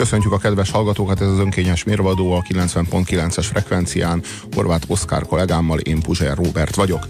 Köszöntjük a kedves hallgatókat, ez az önkényes mérvadó a 90.9-es frekvencián. Horváth Oszkár kollégámmal, én Puzsér Robert vagyok.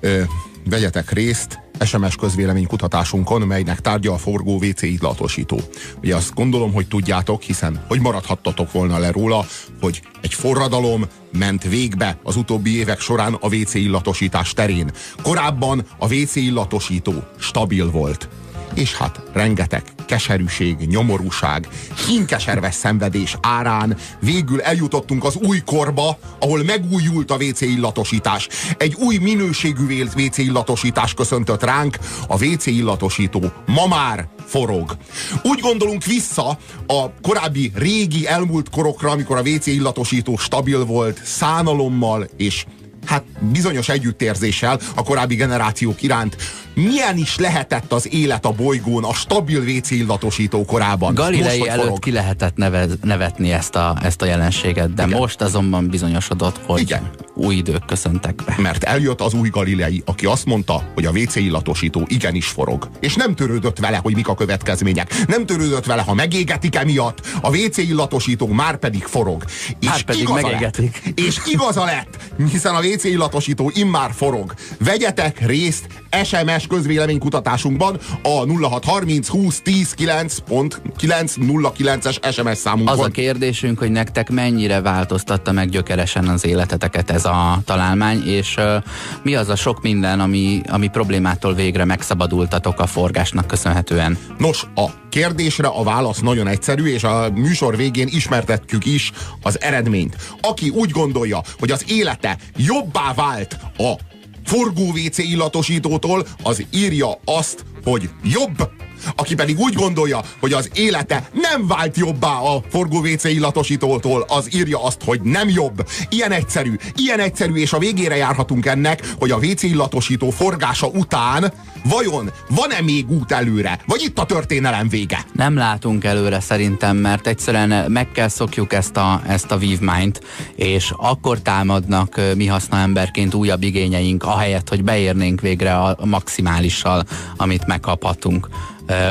Ö, vegyetek részt SMS közvélemény kutatásunkon, melynek tárgya a forgó WC illatosító. Ugye azt gondolom, hogy tudjátok, hiszen hogy maradhattatok volna le róla, hogy egy forradalom ment végbe az utóbbi évek során a WC illatosítás terén. Korábban a WC illatosító stabil volt és hát rengeteg keserűség, nyomorúság, kínkeserves szenvedés árán végül eljutottunk az új korba, ahol megújult a WC illatosítás. Egy új minőségű WC illatosítás köszöntött ránk, a WC illatosító ma már forog. Úgy gondolunk vissza a korábbi régi elmúlt korokra, amikor a WC illatosító stabil volt, szánalommal és hát bizonyos együttérzéssel a korábbi generációk iránt milyen is lehetett az élet a bolygón a stabil WC illatosító korában. Galilei most, előtt forog. ki lehetett nevez, nevetni ezt a, ezt a jelenséget, de Igen. most azonban bizonyosodott, hogy Igen. új idők köszöntek be. Mert eljött az új Galilei, aki azt mondta, hogy a WC illatosító igenis forog. És nem törődött vele, hogy mik a következmények. Nem törődött vele, ha megégetik emiatt, a WC illatosító már pedig forog. És hát pedig igaza megégetik. Lett, és igaza lett, hiszen a WC illatosító immár forog. Vegyetek részt SMS éves közvéleménykutatásunkban a 0630 20 10 9.909-es SMS számunkon. Az a kérdésünk, hogy nektek mennyire változtatta meg gyökeresen az életeteket ez a találmány, és uh, mi az a sok minden, ami, ami problémától végre megszabadultatok a forgásnak köszönhetően? Nos, a kérdésre a válasz nagyon egyszerű, és a műsor végén ismertetjük is az eredményt. Aki úgy gondolja, hogy az élete jobbá vált a forgó WC illatosítótól, az írja azt, hogy jobb aki pedig úgy gondolja, hogy az élete nem vált jobbá a forgó WC illatosítótól, az írja azt, hogy nem jobb. Ilyen egyszerű, ilyen egyszerű, és a végére járhatunk ennek, hogy a WC illatosító forgása után vajon van-e még út előre? Vagy itt a történelem vége? Nem látunk előre szerintem, mert egyszerűen meg kell szokjuk ezt a, ezt a vívmányt, és akkor támadnak mi haszna emberként újabb igényeink, ahelyett, hogy beérnénk végre a maximálissal, amit megkaphatunk.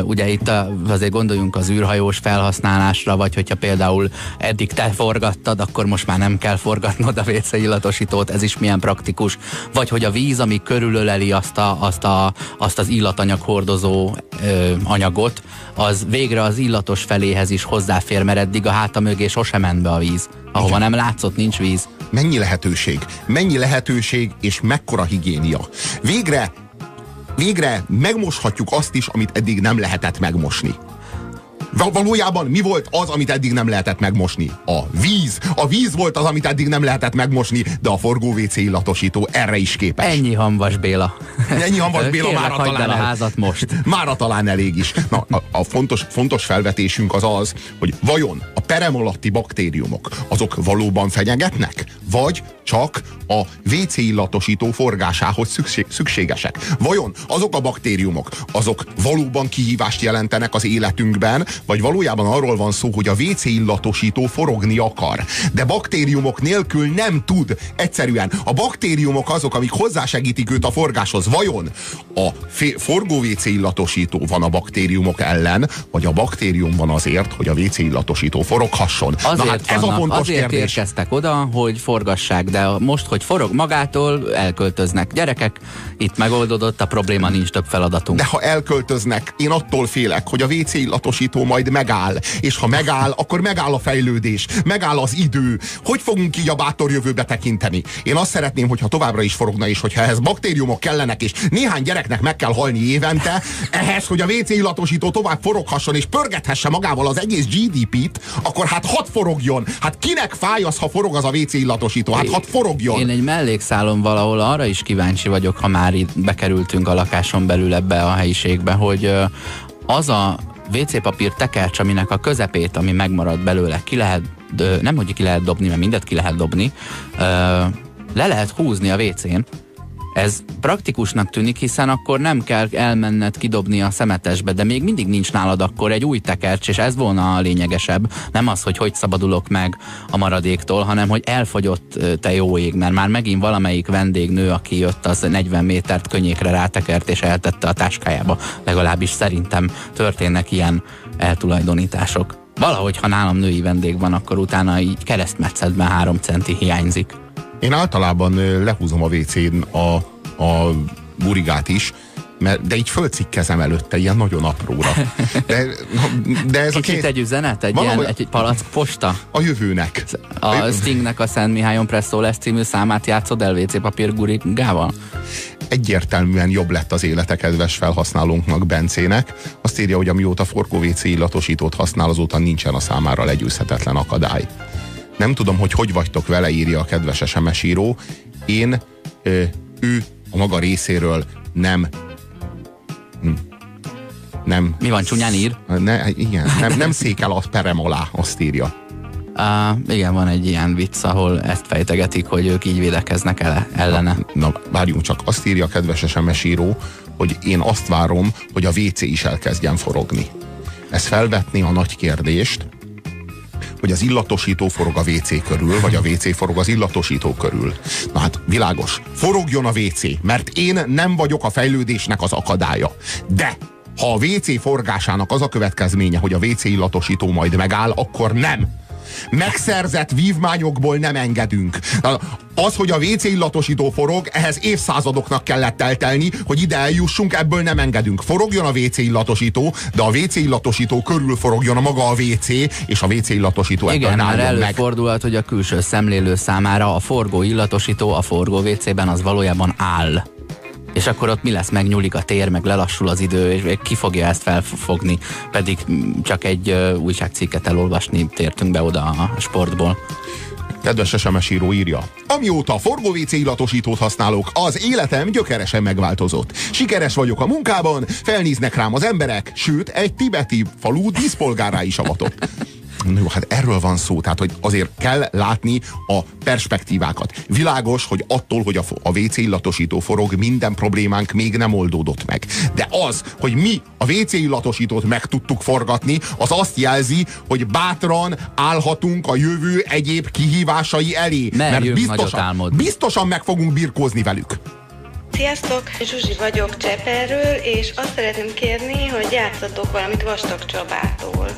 Ugye itt azért gondoljunk az űrhajós felhasználásra, vagy hogyha például eddig te forgattad, akkor most már nem kell forgatnod a WC illatosítót, ez is milyen praktikus. Vagy hogy a víz, ami körülöleli azt, a, azt, a, azt az illatanyag hordozó ö, anyagot, az végre az illatos feléhez is hozzáfér, mert eddig a háta mögé sosem ment be a víz. Ahova Igen. nem látszott, nincs víz. Mennyi lehetőség, mennyi lehetőség és mekkora higiénia. Végre végre megmoshatjuk azt is, amit eddig nem lehetett megmosni. Valójában mi volt az, amit eddig nem lehetett megmosni? A víz. A víz volt az, amit eddig nem lehetett megmosni, de a forgó WC illatosító erre is képes. Ennyi hamvas Béla. Ennyi hamvas Béla már talán el, a házat most. Már talán elég is. Na, a, a fontos, fontos felvetésünk az az, hogy vajon a perem alatti baktériumok azok valóban fenyegetnek? Vagy csak a WC illatosító forgásához szükség, szükségesek? Vajon azok a baktériumok, azok valóban kihívást jelentenek az életünkben, vagy valójában arról van szó, hogy a WC illatosító forogni akar, de baktériumok nélkül nem tud. Egyszerűen a baktériumok azok, amik hozzásegítik őt a forgáshoz. Vajon a forgó WC illatosító van a baktériumok ellen, vagy a baktérium van azért, hogy a WC illatosító foroghasson? Azért Na hát ez a fontos azért kérdés. érkeztek oda, hogy forgassák, de most, hogy forog magától, elköltöznek gyerekek, itt megoldódott, a probléma nincs több feladatunk. De ha elköltöznek, én attól félek, hogy a WC illatosító majd megáll. És ha megáll, akkor megáll a fejlődés, megáll az idő. Hogy fogunk így a bátor jövőbe tekinteni? Én azt szeretném, hogyha továbbra is forogna, és hogyha ehhez baktériumok kellenek, és néhány gyereknek meg kell halni évente, ehhez, hogy a WC illatosító tovább foroghasson, és pörgethesse magával az egész GDP-t, akkor hát hat forogjon. Hát kinek fáj az, ha forog az a WC illatosító? Hát hat forogjon. Én egy mellékszálon valahol arra is kíváncsi vagyok, ha már itt bekerültünk a lakáson belül ebbe a helyiségbe, hogy az a WC papír tekercs, aminek a közepét, ami megmarad belőle, ki lehet, nem hogy ki lehet dobni, mert mindet ki lehet dobni, le lehet húzni a WC-n, ez praktikusnak tűnik, hiszen akkor nem kell elmenned kidobni a szemetesbe, de még mindig nincs nálad akkor egy új tekercs, és ez volna a lényegesebb. Nem az, hogy hogy szabadulok meg a maradéktól, hanem hogy elfogyott te jó ég, mert már megint valamelyik vendégnő, aki jött, az 40 métert könnyékre rátekert és eltette a táskájába. Legalábbis szerintem történnek ilyen eltulajdonítások. Valahogy, ha nálam női vendég van, akkor utána így keresztmetszetben három centi hiányzik. Én általában lehúzom a WC-n a, a burigát is, mert, de így fölcikkezem előtte, ilyen nagyon apróra. De, de ez Kicsit a két... egy üzenet? Egy, ilyen, egy, egy palack posta? A jövőnek. A, a Stingnek a Szent Mihályon Presszó lesz című számát játszod el WC papír gurigával? Egyértelműen jobb lett az élete kedves felhasználónknak Bencének. Azt írja, hogy amióta Forkó WC illatosítót használ, azóta nincsen a számára legyőzhetetlen akadály. Nem tudom, hogy hogy vagytok vele, írja a kedves SMS író. Én, ő a maga részéről nem Hm. Nem. Mi van, csúnyán ír? Ne, igen, nem, nem székel a perem alá, azt írja. Uh, igen, van egy ilyen vicc, ahol ezt fejtegetik, hogy ők így védekeznek ele, ellene. Na, na, várjunk csak, azt írja a kedves SMS író, hogy én azt várom, hogy a WC is elkezdjen forogni. Ez felvetni a nagy kérdést, hogy az illatosító forog a WC körül, vagy a WC forog az illatosító körül. Na hát világos, forogjon a WC, mert én nem vagyok a fejlődésnek az akadálya. De ha a WC forgásának az a következménye, hogy a WC illatosító majd megáll, akkor nem megszerzett vívmányokból nem engedünk. Az, hogy a WC illatosító forog, ehhez évszázadoknak kellett eltelni, hogy ide eljussunk, ebből nem engedünk. Forogjon a WC illatosító, de a WC illatosító körül forogjon a maga a WC, és a WC illatosító Igen, mert előfordulhat, hogy a külső szemlélő számára a forgó illatosító a forgó WC-ben az valójában áll és akkor ott mi lesz, megnyúlik a tér, meg lelassul az idő, és ki fogja ezt felfogni, pedig csak egy újságcikket elolvasni tértünk be oda a sportból. Kedves SMS író írja. Amióta forgóvécé illatosítót használok, az életem gyökeresen megváltozott. Sikeres vagyok a munkában, felnéznek rám az emberek, sőt, egy tibeti falu díszpolgárá is avatott. Jó, hát erről van szó, tehát hogy azért kell látni a perspektívákat. Világos, hogy attól, hogy a, a WC illatosító forog, minden problémánk még nem oldódott meg. De az, hogy mi a WC illatosítót meg tudtuk forgatni, az azt jelzi, hogy bátran állhatunk a jövő egyéb kihívásai elé. Merjünk mert biztosan, biztosan meg fogunk birkózni velük. Sziasztok! Zsuzsi vagyok Cseperről, és azt szeretném kérni, hogy játszatok valamit Vastag Csabától.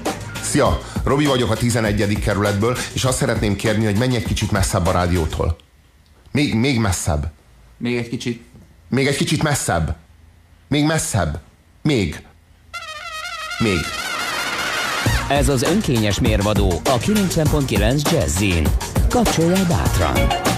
Szia! Robi vagyok a 11. kerületből, és azt szeretném kérni, hogy menj egy kicsit messzebb a rádiótól. Még, még messzebb. Még egy kicsit. Még egy kicsit messzebb. Még messzebb. Még. Még. Ez az önkényes mérvadó a 90.9 Jazzin. Kapcsolja bátran.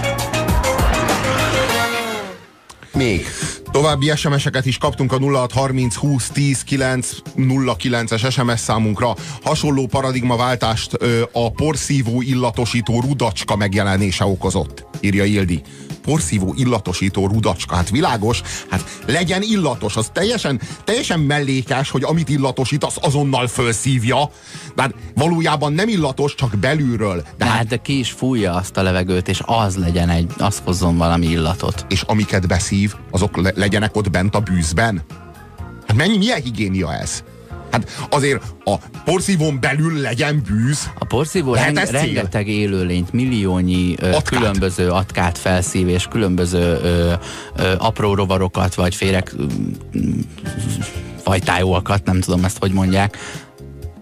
Még. További SMS-eket is kaptunk a 0630 20 10 9 09-es SMS számunkra. Hasonló paradigmaváltást ö, a porszívó illatosító rudacska megjelenése okozott, írja Ildi porszívó illatosító rudacska. Hát világos, hát legyen illatos, az teljesen, teljesen mellékes, hogy amit illatosít, az azonnal felszívja. De hát valójában nem illatos, csak belülről. De, de hát, hát de ki is fújja azt a levegőt, és az legyen egy, az hozzon valami illatot. És amiket beszív, azok le, legyenek ott bent a bűzben. Hát mennyi, milyen higiénia ez? Hát azért a porszívón belül legyen bűz. A porszívó reng, rengeteg élőlényt, milliónyi ö, különböző atkát felszív, és különböző ö, ö, apró rovarokat, vagy férek ö, fajtájóakat, nem tudom ezt hogy mondják,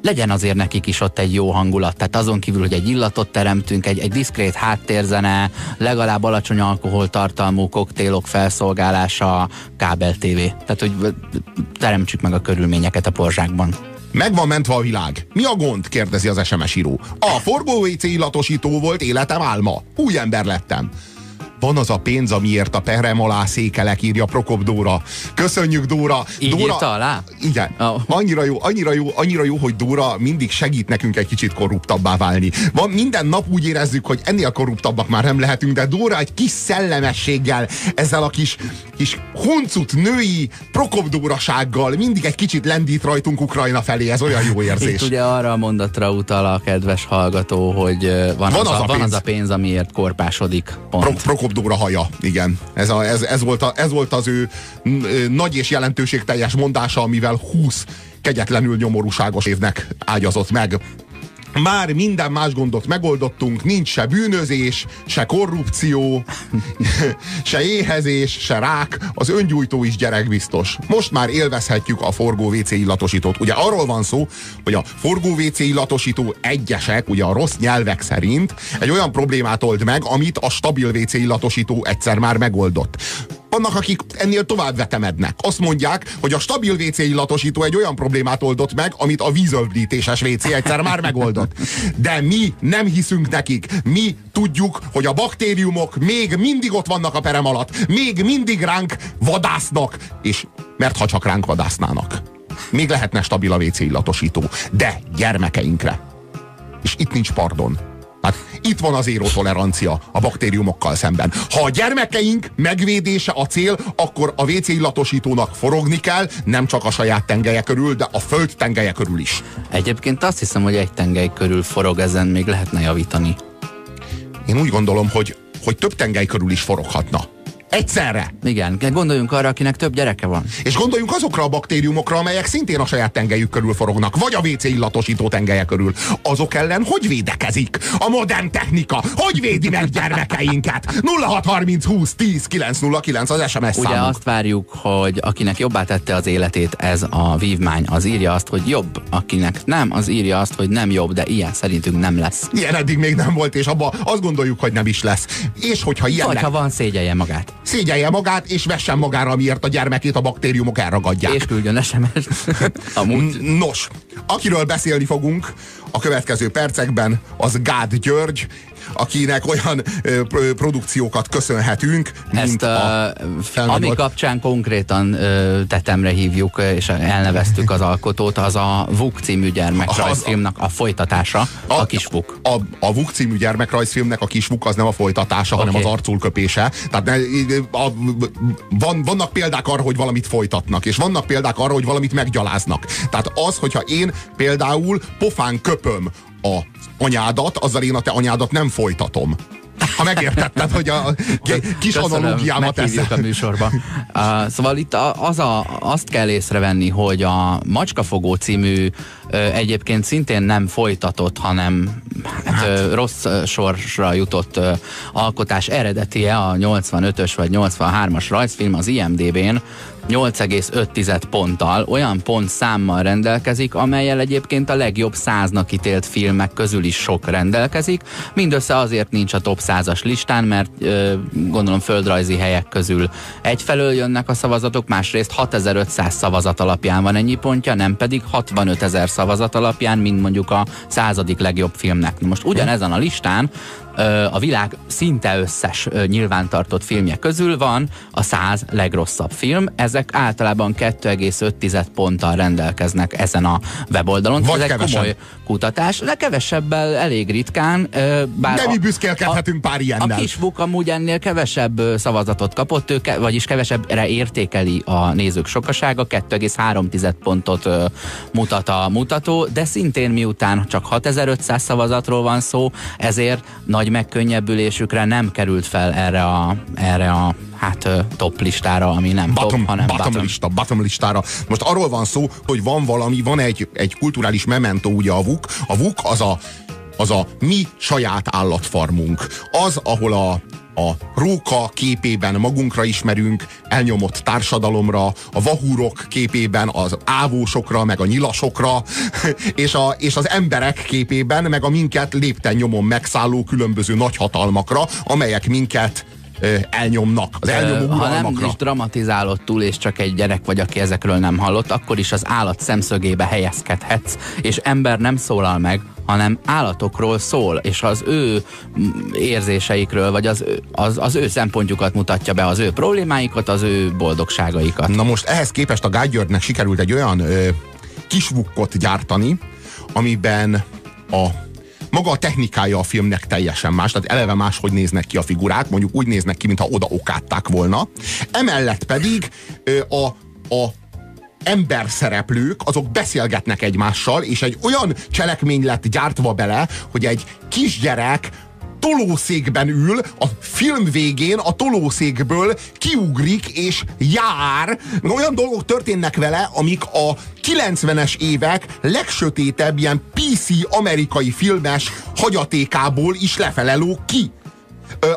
legyen azért nekik is ott egy jó hangulat. Tehát azon kívül, hogy egy illatot teremtünk, egy, egy diszkrét háttérzene, legalább alacsony alkoholtartalmú koktélok felszolgálása, kábel TV. Tehát, hogy teremtsük meg a körülményeket a porzsákban. Meg van mentve a világ. Mi a gond? kérdezi az SMS író. A forgó illatosító volt életem álma. Új ember lettem van az a pénz, amiért a perem alá székelek, írja Prokop Dóra. Köszönjük, Dóra! Így Dóra, írta alá? Igen. Oh. Annyira jó, annyira jó, annyira jó, hogy Dóra mindig segít nekünk egy kicsit korruptabbá válni. Van minden nap úgy érezzük, hogy ennél korruptabbak már nem lehetünk, de Dóra egy kis szellemességgel, ezzel a kis, kis huncut női Prokop Dórasággal mindig egy kicsit lendít rajtunk Ukrajna felé, ez olyan jó érzés. Itt ugye arra a mondatra utal a kedves hallgató, hogy van, van, az, az, a, van az a pénz, amiért korpásodik. Pont. Pro, Dóra haja, igen. Ez, a, ez, ez, volt a, ez volt az ő nagy és jelentőségteljes mondása, amivel 20 kegyetlenül nyomorúságos évnek ágyazott meg. Már minden más gondot megoldottunk, nincs se bűnözés, se korrupció, se éhezés, se rák, az öngyújtó is gyerekbiztos. Most már élvezhetjük a forgó WC illatosítót. Ugye arról van szó, hogy a forgó WC illatosító egyesek, ugye a rossz nyelvek szerint egy olyan problémát old meg, amit a stabil WC illatosító egyszer már megoldott. Vannak, akik ennél tovább vetemednek. Azt mondják, hogy a stabil WC illatosító egy olyan problémát oldott meg, amit a vízöblítéses WC egyszer már megoldott. De mi nem hiszünk nekik. Mi tudjuk, hogy a baktériumok még mindig ott vannak a perem alatt. Még mindig ránk vadásznak. És mert ha csak ránk vadásznának, még lehetne stabil a WC illatosító. De gyermekeinkre. És itt nincs pardon itt van az érotolerancia a baktériumokkal szemben. Ha a gyermekeink megvédése a cél, akkor a WC illatosítónak forogni kell, nem csak a saját tengelye körül, de a föld tengelye körül is. Egyébként azt hiszem, hogy egy tengely körül forog, ezen még lehetne javítani. Én úgy gondolom, hogy, hogy több tengely körül is foroghatna. Egyszerre. Igen, gondoljunk arra, akinek több gyereke van. És gondoljunk azokra a baktériumokra, amelyek szintén a saját tengelyük körül forognak, vagy a WC illatosító tengelye körül. Azok ellen hogy védekezik? A modern technika hogy védi meg gyermekeinket? 0630 20 10 909 az SMS Ugye számunk. azt várjuk, hogy akinek jobbá tette az életét ez a vívmány, az írja azt, hogy jobb, akinek nem, az írja azt, hogy nem jobb, de ilyen szerintünk nem lesz. Ilyen eddig még nem volt, és abba azt gondoljuk, hogy nem is lesz. És hogyha ilyen Vagy ha van, szégyelje magát. Szégyelje magát, és vessen magára, amiért a gyermekét a baktériumok elragadják. És küldjön SMS. Amúgy N- Nos, akiről beszélni fogunk a következő percekben, az Gád György, akinek olyan ö, pro- produkciókat köszönhetünk, mint Ezt, a uh, ami kapcsán konkrétan uh, tetemre hívjuk, ö, és elneveztük az alkotót, az a Vuk című gyermekrajzfilmnek a folytatása, a, a kis Vuk. A, a Vuk című gyermekrajzfilmnek a kis Vuk az nem a folytatása, okay. hanem az arculköpése. Tehát ne, a, van, vannak példák arra, hogy valamit folytatnak, és vannak példák arra, hogy valamit meggyaláznak. Tehát az, hogyha én például pofán köpöm a anyádat, azzal én a te anyádat nem folytatom. Ha megértetted, hogy a kis Köszönöm, analógiámat ezzel... a műsorba. Uh, szóval itt az a, azt kell észrevenni, hogy a Macskafogó című egyébként szintén nem folytatott, hanem hát, ö, rossz sorsra jutott alkotás eredetie, a 85-ös vagy 83-as rajzfilm az IMDB-n 8,5 ponttal, olyan pont számmal rendelkezik, amelyel egyébként a legjobb száznak ítélt filmek közül is sok rendelkezik. Mindössze azért nincs a top 100-as listán, mert ö, gondolom földrajzi helyek közül egyfelől jönnek a szavazatok, másrészt 6500 szavazat alapján van ennyi pontja, nem pedig 65 ezer szavazat alapján, mint mondjuk a századik legjobb filmnek. Most ugyanezen a listán a világ szinte összes nyilvántartott filmje közül van a 100 legrosszabb film. Ezek általában 2,5 ponttal rendelkeznek ezen a weboldalon. Vagy Ez egy kevesebb. komoly kutatás, de kevesebbel elég ritkán. Bár De mi a- büszkélkedhetünk pár a ilyennel. kis Vuk amúgy ennél kevesebb szavazatot kapott, ő vagyis kevesebbre értékeli a nézők sokasága, 2,3 pontot mutat a mutató, de szintén miután csak 6500 szavazatról van szó, ezért nagy megkönnyebbülésükre nem került fel erre a, erre a hát top listára, ami nem bottom, top, hanem bottom, bottom. lista, bottom listára. Most arról van szó, hogy van valami, van egy, egy kulturális memento, ugye a VUK. A VUK az a, az a mi saját állatfarmunk. Az, ahol a, a róka képében magunkra ismerünk, elnyomott társadalomra, a vahúrok képében az ávósokra, meg a nyilasokra, és, a, és az emberek képében, meg a minket lépten nyomon megszálló különböző nagyhatalmakra, amelyek minket elnyomnak. Az elnyomó ha nem is dramatizálod túl, és csak egy gyerek vagy, aki ezekről nem hallott, akkor is az állat szemszögébe helyezkedhetsz, és ember nem szólal meg, hanem állatokról szól, és az ő mm, érzéseikről, vagy az, az, az ő szempontjukat mutatja be, az ő problémáikat, az ő boldogságaikat. Na most ehhez képest a Gágy Györgynek sikerült egy olyan ö, kisvukkot gyártani, amiben a maga a technikája a filmnek teljesen más, tehát eleve más, hogy néznek ki a figurák, mondjuk úgy néznek ki, mintha oda okátták volna. Emellett pedig a, a ember szereplők, azok beszélgetnek egymással, és egy olyan cselekmény lett gyártva bele, hogy egy kisgyerek tolószékben ül, a film végén a tolószékből kiugrik és jár. Olyan dolgok történnek vele, amik a 90-es évek legsötétebb ilyen PC amerikai filmes hagyatékából is lefeleló ki.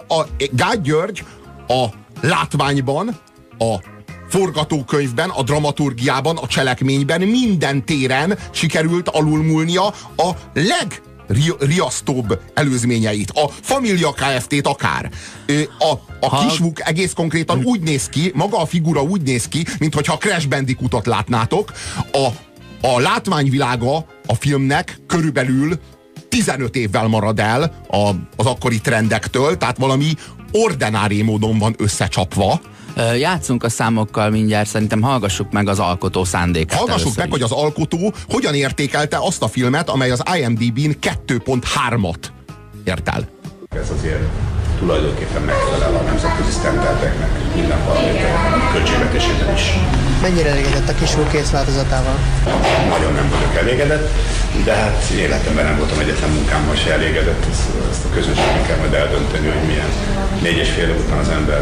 A Gágy György a látványban, a forgatókönyvben, a dramaturgiában, a cselekményben, minden téren sikerült alulmúlnia a leg riasztóbb előzményeit. A Familia Kft-t akár. A, a ha... kisvuk egész konkrétan úgy néz ki, maga a figura úgy néz ki, mintha a Crash Bandicootot látnátok. A, a látványvilága a filmnek körülbelül 15 évvel marad el a, az akkori trendektől, tehát valami ordinári módon van összecsapva. Játszunk a számokkal mindjárt, szerintem hallgassuk meg az alkotó szándékát. Hallgassuk meg, is. hogy az alkotó hogyan értékelte azt a filmet, amely az IMDb-n 2.3-at ért el. Ez azért tulajdonképpen megfelel a nemzetközi sztenderdeknek minden paraméterben, költségvetésében is. Mennyire elégedett a kisúr kész változatával? Nagyon nem vagyok elégedett, de hát életemben nem voltam egyetlen munkámmal se elégedett, ezt, ezt a közönségnek kell majd eldönteni, hogy milyen négy és fél után az ember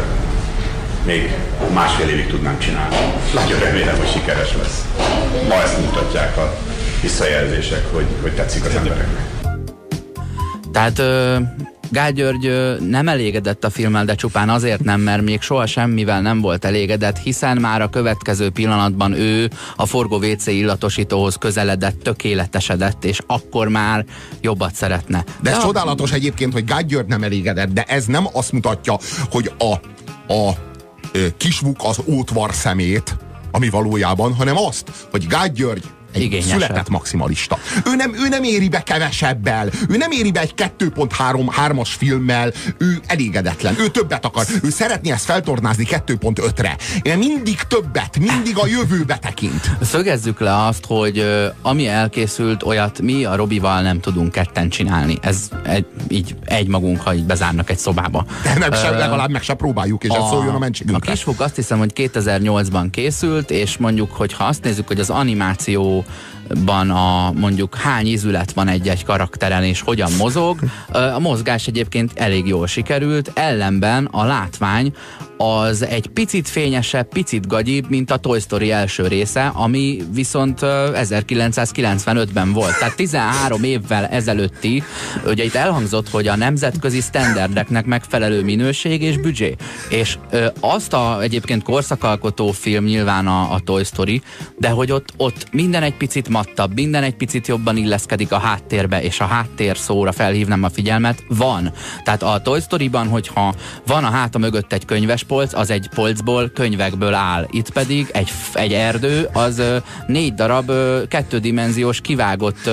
még másfél évig tudnám csinálni. Nagyon remélem, hogy sikeres lesz. Ma ezt mutatják a visszajelzések, hogy, hogy tetszik az embereknek. Tehát Gál György nem elégedett a filmmel, de csupán azért nem, mert még soha semmivel nem volt elégedett, hiszen már a következő pillanatban ő a forgó WC illatosítóhoz közeledett, tökéletesedett, és akkor már jobbat szeretne. De ez de csodálatos a... egyébként, hogy Gál György nem elégedett, de ez nem azt mutatja, hogy a, a kisvuk az ótvar szemét, ami valójában, hanem azt, hogy Gágy György egy született maximalista. Ő nem, ő nem éri be kevesebbel, ő nem éri be egy 2.3-as filmmel, ő elégedetlen, ő többet akar, ő szeretné ezt feltornázni 2.5-re. Én mindig többet, mindig a jövőbe tekint. Szögezzük le azt, hogy ami elkészült, olyat mi a Robival nem tudunk ketten csinálni. Ez egy, így egy magunk, ha így bezárnak egy szobába. De nem sem, legalább meg se próbáljuk, és a, ez szóljon a mentségünkre. A kisfog azt hiszem, hogy 2008-ban készült, és mondjuk, hogy ha azt nézzük, hogy az animáció あ。Ban a mondjuk hány ízület van egy-egy karakteren és hogyan mozog. A mozgás egyébként elég jól sikerült, ellenben a látvány az egy picit fényesebb, picit gagyibb, mint a Toy Story első része, ami viszont 1995-ben volt. Tehát 13 évvel ezelőtti, ugye itt elhangzott, hogy a nemzetközi standardeknek megfelelő minőség és büdzsé. És ö, azt a egyébként korszakalkotó film nyilván a, a Toy Story, de hogy ott, ott minden egy picit mattabb, minden egy picit jobban illeszkedik a háttérbe, és a háttér szóra felhívnám a figyelmet, van. Tehát a Toy Story-ban, hogyha van a háta mögött egy könyves polc, az egy polcból, könyvekből áll. Itt pedig egy, egy erdő, az négy darab kettődimenziós kivágott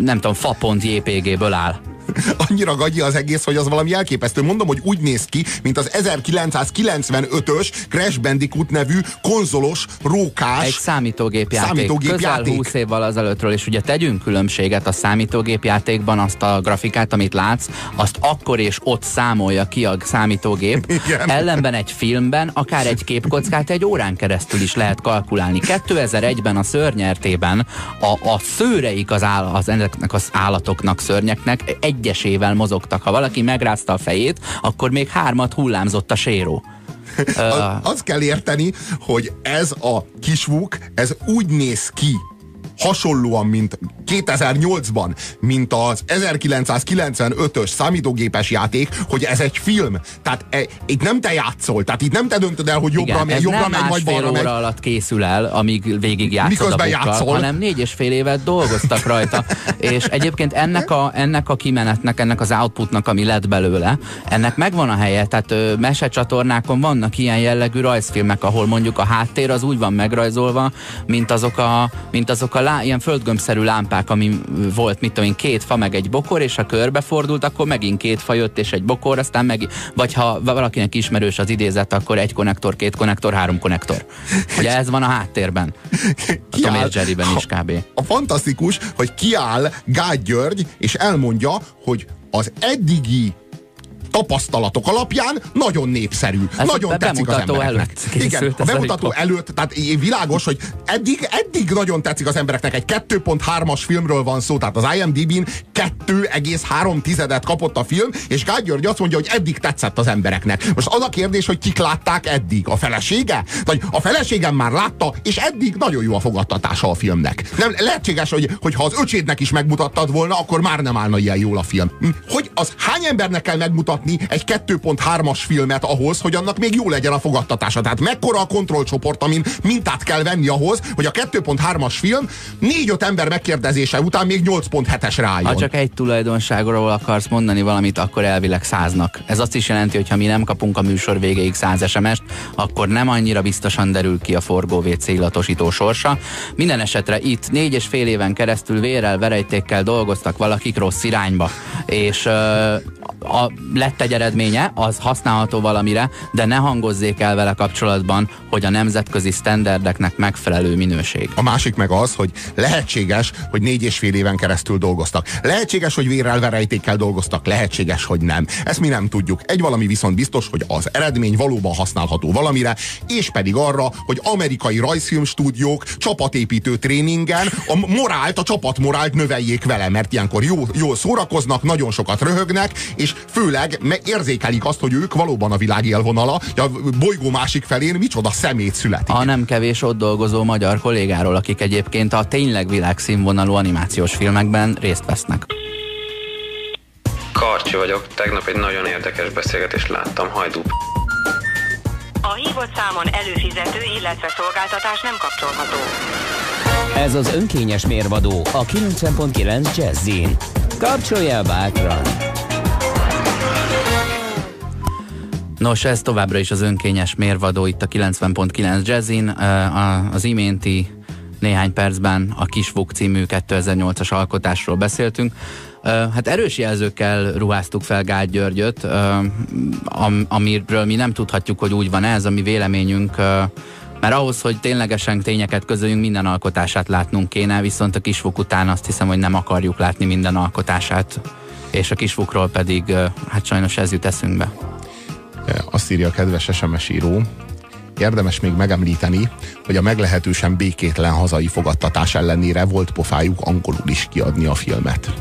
nem tudom, fapont JPG-ből áll. annyira gagyi az egész, hogy az valami elképesztő. Mondom, hogy úgy néz ki, mint az 1995-ös Crash Bandicoot nevű konzolos, rókás Egy számítógépjáték. számítógépjáték. Közel 20 évvel azelőttről, és ugye tegyünk különbséget a számítógépjátékban, azt a grafikát, amit látsz, azt akkor és ott számolja ki a számítógép. Igen. Ellenben egy filmben akár egy képkockát egy órán keresztül is lehet kalkulálni. 2001-ben a szörnyertében a, a szőreik az, áll, az ennek az állatoknak, szörnyeknek egy egyesével mozogtak. Ha valaki megrázta a fejét, akkor még hármat hullámzott a séró. az, azt kell érteni, hogy ez a kisvuk, ez úgy néz ki, hasonlóan, mint 2008-ban, mint az 1995-ös számítógépes játék, hogy ez egy film. Tehát e, itt nem te játszol, tehát itt nem te döntöd el, hogy jobbra, Igen, megy, jobbra megy, vagy balra megy. óra alatt készül el, amíg végig játszod Miközben a bukkal, játszol. hanem négy és fél évet dolgoztak rajta. és egyébként ennek a, ennek a kimenetnek, ennek az outputnak, ami lett belőle, ennek megvan a helye, tehát ö, mesecsatornákon vannak ilyen jellegű rajzfilmek, ahol mondjuk a háttér az úgy van megrajzolva, mint azok a, mint azok a lá, ilyen földgömbszerű lámpák, ami volt, mit tudom én, két fa meg egy bokor, és ha körbefordult, akkor megint két fa jött, és egy bokor, aztán meg, vagy ha valakinek ismerős az idézet, akkor egy konnektor, két konnektor, három konnektor. Ugye ez van a háttérben. A Tom és Jerryben is kb. A fantasztikus, hogy kiáll Gágy György, és elmondja, hogy az eddigi tapasztalatok alapján nagyon népszerű. Ez nagyon tetszik az embereknek. előtt Igen, a bemutató előtt, tehát világos, hogy eddig, eddig nagyon tetszik az embereknek. Egy 2.3-as filmről van szó, tehát az IMDb-n 2,3 tizedet kapott a film, és Gágy György azt mondja, hogy eddig tetszett az embereknek. Most az a kérdés, hogy kik látták eddig? A felesége? Vagy a feleségem már látta, és eddig nagyon jó a fogadtatása a filmnek. Nem lehetséges, hogy, hogy ha az öcsédnek is megmutattad volna, akkor már nem állna ilyen jól a film. Hm? Hogy az hány embernek kell megmutatni egy 2.3-as filmet ahhoz, hogy annak még jó legyen a fogadtatása? Tehát mekkora a kontrollcsoport, amin mintát kell venni ahhoz, hogy a 2.3-as film 4-5 ember megkérdezése után még 8.7-esre álljon. Ha csak egy tulajdonságról akarsz mondani valamit, akkor elvileg száznak. Ez azt is jelenti, hogy ha mi nem kapunk a műsor végéig száz SMS-t, akkor nem annyira biztosan derül ki a forgó illatosító sorsa. Minden esetre itt négy és fél éven keresztül vérrel, verejtékkel dolgoztak valakik rossz irányba. És ö, a, lett egy eredménye, az használható valamire, de ne hangozzék el vele kapcsolatban, hogy a nemzetközi sztenderdeknek megfelelő minőség. A másik meg az, hogy lehetséges, hogy négy és fél éven keresztül dolgoztak. Lehetséges, hogy vérrel verejtékkel dolgoztak, lehetséges, hogy nem. Ezt mi nem tudjuk. Egy valami viszont biztos, hogy az eredmény valóban használható valamire, és pedig arra, hogy amerikai rajzfilmstúdiók csapatépítő tréningen a morált, a csapatmorált növeljék vele, mert ilyenkor jó, jól szórakoznak, nagyon sokat röhögnek, és főleg érzékelik azt, hogy ők valóban a világ élvonala, hogy a bolygó másik felén micsoda szemét születik. A nem kevés ott dolgozó magyar kollégáról, akik egyébként a tényleg világszínvonalú animációs filmekben részt vesznek. Karcsi vagyok, tegnap egy nagyon érdekes beszélgetést láttam, hajdú. A hívott számon előfizető, illetve szolgáltatás nem kapcsolható. Ez az önkényes mérvadó a 90.9 Jazzin. Kapcsolja bátran! Nos, ez továbbra is az önkényes mérvadó itt a 90.9 Jazzin. Az iménti néhány percben a Kisvuk című 2008-as alkotásról beszéltünk. Hát erős jelzőkkel ruháztuk fel Gál Györgyöt, amiről mi nem tudhatjuk, hogy úgy van ez, a mi véleményünk, mert ahhoz, hogy ténylegesen tényeket közöljünk, minden alkotását látnunk kéne, viszont a Kisvuk után azt hiszem, hogy nem akarjuk látni minden alkotását, és a Kisvukról pedig, hát sajnos ez jut eszünkbe. Azt írja a kedves SMS író, érdemes még megemlíteni, hogy a meglehetősen békétlen hazai fogadtatás ellenére volt pofájuk angolul is kiadni a filmet.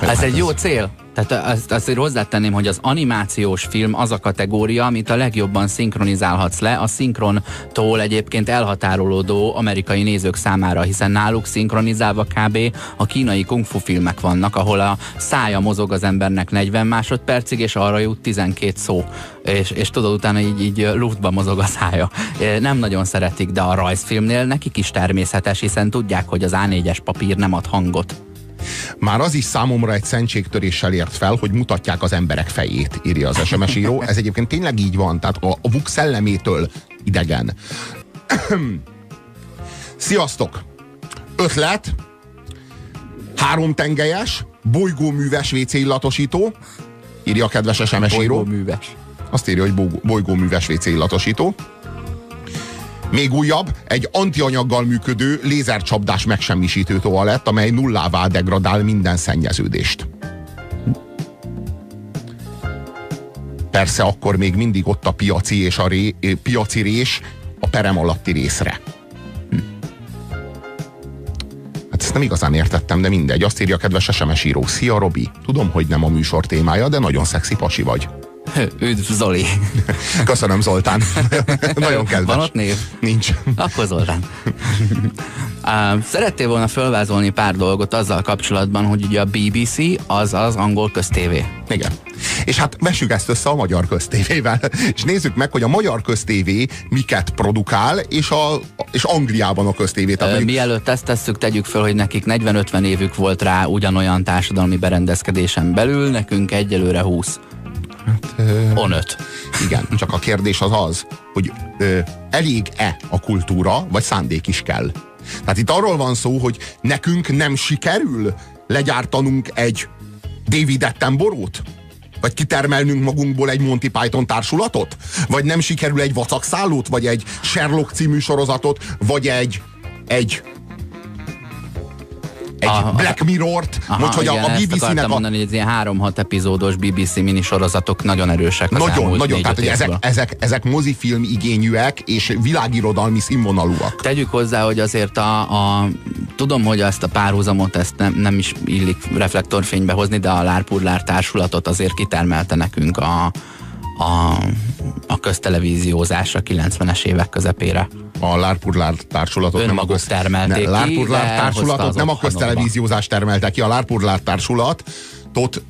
Ez hát egy jó cél. Tehát azt, én hozzátenném, hogy az animációs film az a kategória, amit a legjobban szinkronizálhatsz le, a szinkrontól egyébként elhatárolódó amerikai nézők számára, hiszen náluk szinkronizálva kb. a kínai kungfu filmek vannak, ahol a szája mozog az embernek 40 másodpercig, és arra jut 12 szó. És, és tudod, utána így, így luftba mozog a szája. Nem nagyon szeretik, de a rajzfilmnél nekik is természetes, hiszen tudják, hogy az A4-es papír nem ad hangot. Már az is számomra egy szentségtöréssel ért fel, hogy mutatják az emberek fejét, írja az SMS író. Ez egyébként tényleg így van, tehát a, a VUK szellemétől idegen. Sziasztok! Ötlet, három tengelyes, bolygóműves WC illatosító, írja a kedves SMS író. műves. Azt írja, hogy bolygó- bolygóműves WC illatosító. Még újabb, egy antianyaggal működő lézercsapdás megsemmisítő toalett, amely nullává degradál minden szennyeződést. Persze akkor még mindig ott a piaci és a ré, piaci rés a perem alatti részre. Hm. Hát ezt nem igazán értettem, de mindegy. Azt írja a kedves SMS író. Szia, Robi! Tudom, hogy nem a műsor témája, de nagyon szexi pasi vagy. Üdv Zoli! Köszönöm, Zoltán. Nagyon kedves. Van ott név? Nincs. Akkor Zoltán. Szerettél volna fölvázolni pár dolgot azzal kapcsolatban, hogy ugye a BBC az az angol köztévé. Igen. És hát vessük ezt össze a magyar köztévével, és nézzük meg, hogy a magyar köztévé miket produkál, és, a, és Angliában a köztévé. Tehát Uh, mondjuk, mielőtt ezt tesszük, tegyük föl, hogy nekik 40-50 évük volt rá ugyanolyan társadalmi berendezkedésen belül, nekünk egyelőre 20. Hát, ö, On 5. igen, csak a kérdés az az, hogy ö, elég-e a kultúra, vagy szándék is kell. Tehát itt arról van szó, hogy nekünk nem sikerül legyártanunk egy David Attenborough-t? Vagy kitermelnünk magunkból egy Monty Python társulatot? Vagy nem sikerül egy vacakszállót? Vagy egy Sherlock című sorozatot? Vagy egy, egy egy A- Black Mirror-t, vagy hogy igen, a, a BBC-nek a... mondani, hogy ez ilyen 3-6 epizódos BBC minisorozatok nagyon erősek az Nagyon, nagyon, tehát hogy ezek, ezek, ezek mozifilm igényűek és világirodalmi színvonalúak. Tegyük hozzá, hogy azért a, a tudom, hogy ezt a párhuzamot ezt nem, nem is illik reflektorfénybe hozni, de a Lárpurlár társulatot azért kitermelte nekünk a, a, a köztelevíziózás a 90-es évek közepére. A Lárpurlár társulatot nem a Önmaguk termelték ne, Lárpurlár társulatot nem a köztelevíziózás termelte ki, a Lárpurlár társulatot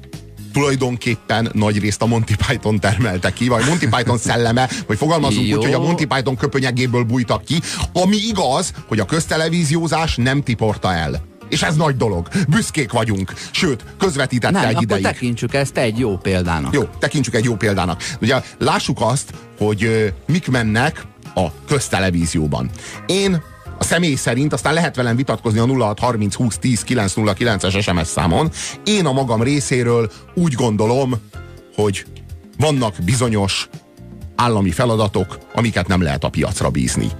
tulajdonképpen nagy részt a Monty Python termelte ki, vagy Monty Python szelleme, vagy fogalmazunk Jó. úgy, hogy a Monty Python köpönyegéből bújtak ki, ami igaz, hogy a köztelevíziózás nem tiporta el. És ez nagy dolog. Büszkék vagyunk. Sőt, közvetítette Nem, egy akkor ideig. tekintsük ezt egy jó példának. Jó, tekintsük egy jó példának. Ugye lássuk azt, hogy ö, mik mennek a köztelevízióban. Én a személy szerint, aztán lehet velem vitatkozni a 0630 20 10 909-es SMS számon. Én a magam részéről úgy gondolom, hogy vannak bizonyos állami feladatok, amiket nem lehet a piacra bízni.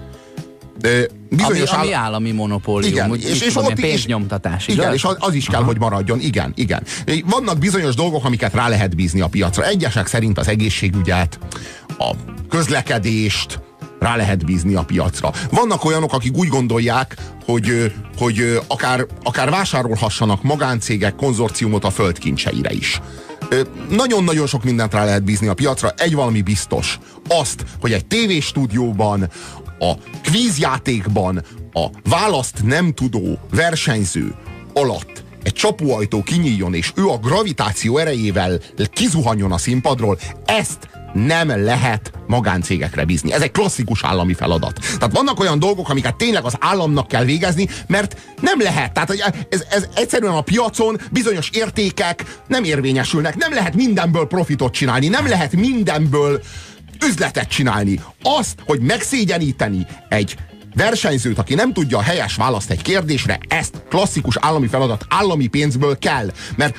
Ö, Ami, Bizonyos ami áll- állami monopólium, igen, úgy, és, és tudom, ott pénznyomtatás, igen, igaz? és az, az is kell, hogy maradjon, igen, igen. Vannak bizonyos dolgok, amiket rá lehet bízni a piacra. Egyesek szerint az egészségügyet, a közlekedést rá lehet bízni a piacra. Vannak olyanok, akik úgy gondolják, hogy, hogy akár, akár vásárolhassanak magáncégek konzorciumot a földkincseire is. Nagyon-nagyon sok mindent rá lehet bízni a piacra. Egy valami biztos. Azt, hogy egy tévéstúdióban, a kvízjátékban a választ nem tudó versenyző alatt egy csapóajtó kinyíljon, és ő a gravitáció erejével kizuhanjon a színpadról, ezt nem lehet magáncégekre bízni. Ez egy klasszikus állami feladat. Tehát vannak olyan dolgok, amiket tényleg az államnak kell végezni, mert nem lehet. Tehát ez, ez egyszerűen a piacon bizonyos értékek nem érvényesülnek. Nem lehet mindenből profitot csinálni, nem lehet mindenből üzletet csinálni. Azt, hogy megszégyeníteni egy versenyzőt, aki nem tudja a helyes választ egy kérdésre, ezt klasszikus állami feladat állami pénzből kell. Mert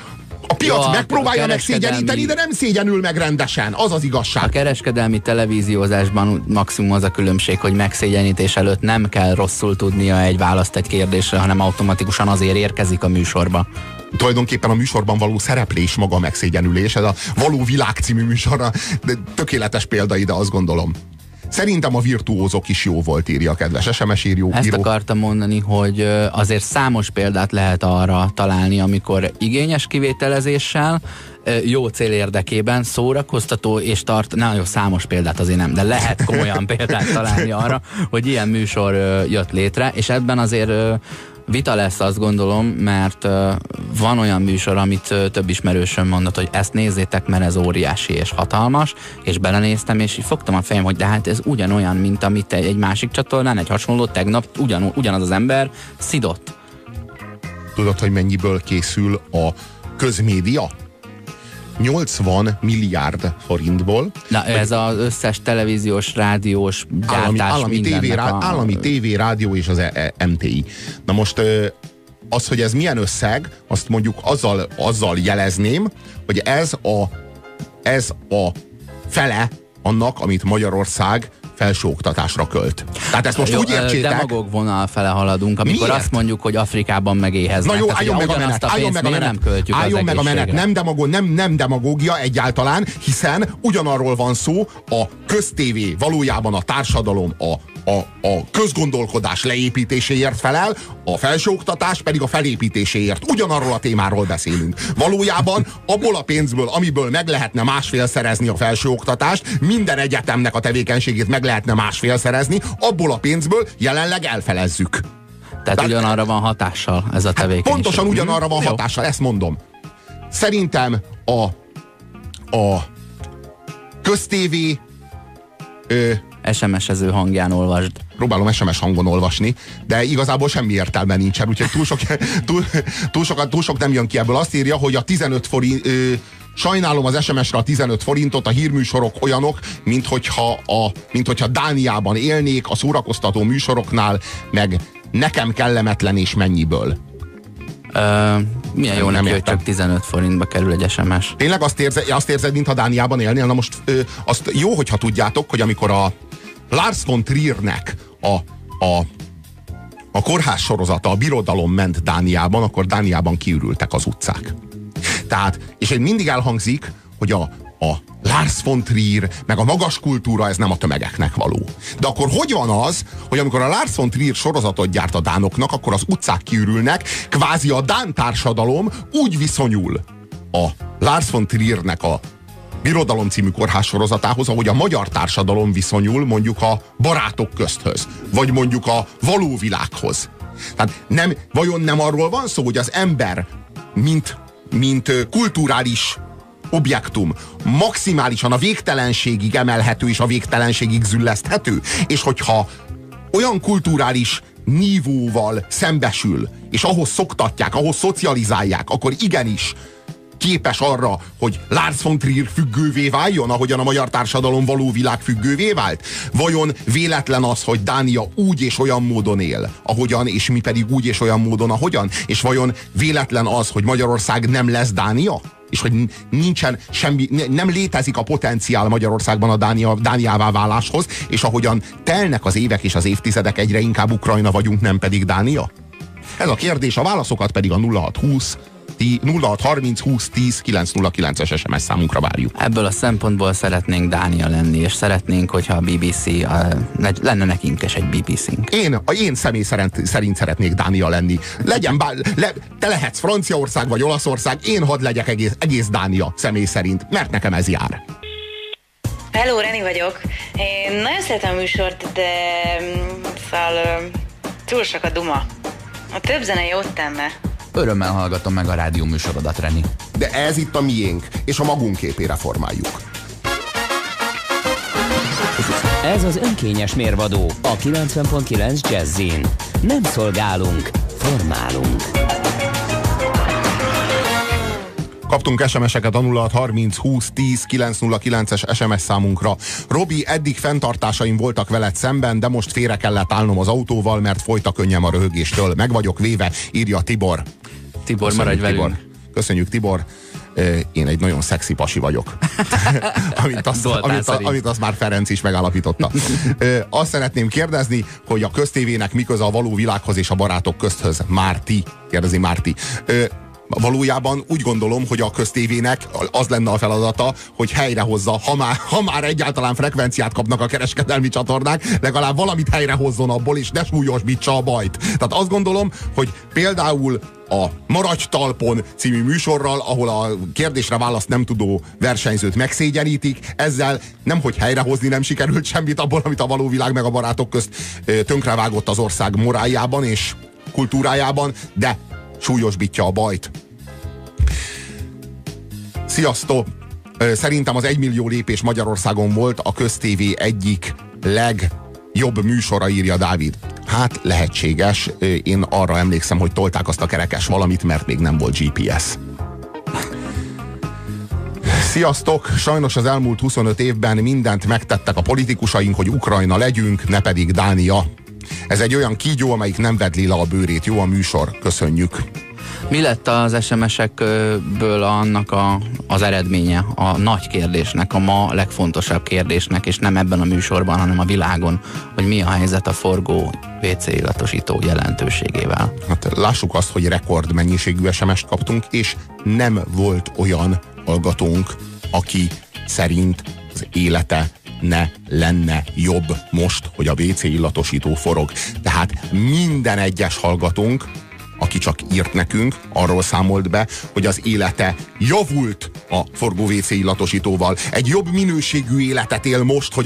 a piac Jó, a megpróbálja kereskedelmi- megszégyeníteni, de nem szégyenül meg rendesen. Az az A igazság. kereskedelmi televíziózásban maximum az a különbség, hogy megszégyenítés előtt nem kell rosszul tudnia egy választ egy kérdésre, hanem automatikusan azért érkezik a műsorba. Tulajdonképpen a műsorban való szereplés maga a megszégyenülés. Ez a Való Világ című műsorra de tökéletes példa ide, azt gondolom. Szerintem a virtuózok is jó volt, írja a kedves SMS író. Ezt író. akartam mondani, hogy azért számos példát lehet arra találni, amikor igényes kivételezéssel, jó cél érdekében, szórakoztató és tart, nagyon számos példát azért nem, de lehet komolyan példát találni arra, hogy ilyen műsor jött létre, és ebben azért vita lesz, azt gondolom, mert van olyan műsor, amit ö, több ismerősöm mondott, hogy ezt nézzétek, mert ez óriási és hatalmas, és belenéztem, és így fogtam a fejem, hogy de hát ez ugyanolyan, mint amit egy, egy másik csatornán, egy hasonló tegnap ugyan, ugyanaz az ember szidott. Tudod, hogy mennyiből készül a közmédia? 80 milliárd forintból. Na, ez az összes televíziós, rádiós gyártás állami, állami, tévé, rá, a- állami tévé, rádió és az e- e- MTI. Na most az, hogy ez milyen összeg, azt mondjuk azzal, azzal jelezném, hogy ez a, ez a fele annak, amit Magyarország felsőoktatásra költ. Tehát ezt most Jó, úgy értsétek, demagóg vonal fele haladunk, amikor Miért? azt mondjuk, hogy Afrikában megéheznek. Na jó, Tehát, álljon meg a menet, álljon pénzt meg a menet. nem költjük álljon meg a menet, nem, demagó, nem, nem demagógia egyáltalán, hiszen ugyanarról van szó, a köztévé valójában a társadalom, a, a, a közgondolkodás leépítéséért felel, a felsőoktatás pedig a felépítéséért. Ugyanarról a témáról beszélünk. Valójában abból a pénzből, amiből meg lehetne másfél szerezni a felsőoktatást, minden egyetemnek a tevékenységét meg lehetne másfél szerezni, abból a pénzből jelenleg elfelezzük. Tehát De- ugyanarra van hatással ez a tevékenység. Pontosan ugyanarra van Jó. hatással, ezt mondom. Szerintem a, a köztévé ö, SMS-ező hangján olvasd. próbálom SMS hangon olvasni, de igazából semmi értelme nincsen, úgyhogy túl sok, túl, túl, sokat, túl sok nem jön ki ebből. Azt írja, hogy a 15 forint, ö, sajnálom az SMS-re a 15 forintot, a hírműsorok olyanok, mint hogyha, a, mint hogyha Dániában élnék, a szórakoztató műsoroknál, meg nekem kellemetlen és mennyiből. Milyen jó Nem hogy csak 15 forintba kerül egy SMS. Tényleg azt, érze, azt érzed, mintha Dániában élnél? Na most ö, azt jó, hogyha tudjátok, hogy amikor a Lars von Triernek a, a, a kórház sorozata, a birodalom ment Dániában, akkor Dániában kiürültek az utcák. Tehát, és egy mindig elhangzik, hogy a, a Lars von Trier, meg a magas kultúra, ez nem a tömegeknek való. De akkor hogy van az, hogy amikor a Lars von Trier sorozatot gyárt a dánoknak, akkor az utcák kiürülnek, kvázi a dán társadalom úgy viszonyul a Lars von Triernek a Birodalom című kórház sorozatához, ahogy a magyar társadalom viszonyul mondjuk a barátok közthöz, vagy mondjuk a való világhoz. Tehát nem, vajon nem arról van szó, hogy az ember, mint, mint kulturális objektum maximálisan a végtelenségig emelhető és a végtelenségig zülleszthető, és hogyha olyan kulturális nívóval szembesül, és ahhoz szoktatják, ahhoz szocializálják, akkor igenis képes arra, hogy Lars von Trier függővé váljon, ahogyan a magyar társadalom való világ függővé vált? Vajon véletlen az, hogy Dánia úgy és olyan módon él, ahogyan, és mi pedig úgy és olyan módon, ahogyan? És vajon véletlen az, hogy Magyarország nem lesz Dánia? És hogy nincsen semmi, nem létezik a potenciál Magyarországban a Dánia, Dániává váláshoz, és ahogyan telnek az évek és az évtizedek, egyre inkább Ukrajna vagyunk, nem pedig Dánia? Ez a kérdés, a válaszokat pedig a 0620 0630 20 10 909-es SMS számunkra várjuk. Ebből a szempontból szeretnénk Dánia lenni, és szeretnénk, hogyha a BBC, a, lenne nekünk is egy BBC-nk. Én, a én személy szerint, szerint szeretnék Dánia lenni. Legyen bár, le, te lehetsz Franciaország vagy Olaszország, én hadd legyek egész, egész Dánia személy szerint, mert nekem ez jár. Hello, Reni vagyok. Én nagyon szeretem a műsort, de szóval túl sok a duma. A több zene jót tenne. Örömmel hallgatom meg a rádió műsorodat, Reni. De ez itt a miénk, és a magunk képére formáljuk. Ez az önkényes mérvadó a 90.9 Jazzin. Nem szolgálunk, formálunk. Kaptunk SMS-eket a 0630 20 10 909-es SMS számunkra. Robi, eddig fenntartásaim voltak veled szemben, de most félre kellett állnom az autóval, mert folyt a könnyem a röhögéstől. Meg vagyok véve, írja Tibor. Tibor, maradj velünk. Tibor. Köszönjük, Tibor. Én egy nagyon szexi pasi vagyok. amit, azt, Zoltán amit, szerint. amit azt már Ferenc is megállapította. Azt szeretném kérdezni, hogy a köztévének mi köze a való világhoz és a barátok közthöz. Márti, kérdezi Márti. Valójában úgy gondolom, hogy a köztévének az lenne a feladata, hogy helyrehozza, ha már, ha már egyáltalán frekvenciát kapnak a kereskedelmi csatornák, legalább valamit helyrehozzon abból, és ne súlyosbítsa a bajt. Tehát azt gondolom, hogy például a Maradj talpon című műsorral, ahol a kérdésre választ nem tudó versenyzőt megszégyenítik, ezzel nem hogy helyrehozni nem sikerült semmit abból, amit a való világ meg a barátok közt tönkrevágott az ország moráljában és kultúrájában, de súlyosbítja a bajt. Sziasztok! Szerintem az egymillió lépés Magyarországon volt a köztévé egyik legjobb műsora, írja Dávid. Hát lehetséges. Én arra emlékszem, hogy tolták azt a kerekes valamit, mert még nem volt GPS. Sziasztok! Sajnos az elmúlt 25 évben mindent megtettek a politikusaink, hogy Ukrajna legyünk, ne pedig Dánia. Ez egy olyan kígyó, amelyik nem vedli le a bőrét. Jó a műsor, köszönjük. Mi lett az SMS-ekből annak a, az eredménye, a nagy kérdésnek, a ma legfontosabb kérdésnek, és nem ebben a műsorban, hanem a világon, hogy mi a helyzet a forgó WC illatosító jelentőségével. Hát lássuk azt, hogy rekord mennyiségű SMS-t kaptunk, és nem volt olyan hallgatónk, aki szerint az élete ne lenne jobb most, hogy a WC illatosító forog. Tehát minden egyes hallgatónk, aki csak írt nekünk, arról számolt be, hogy az élete javult a forgó WC illatosítóval. Egy jobb minőségű életet él most, hogy a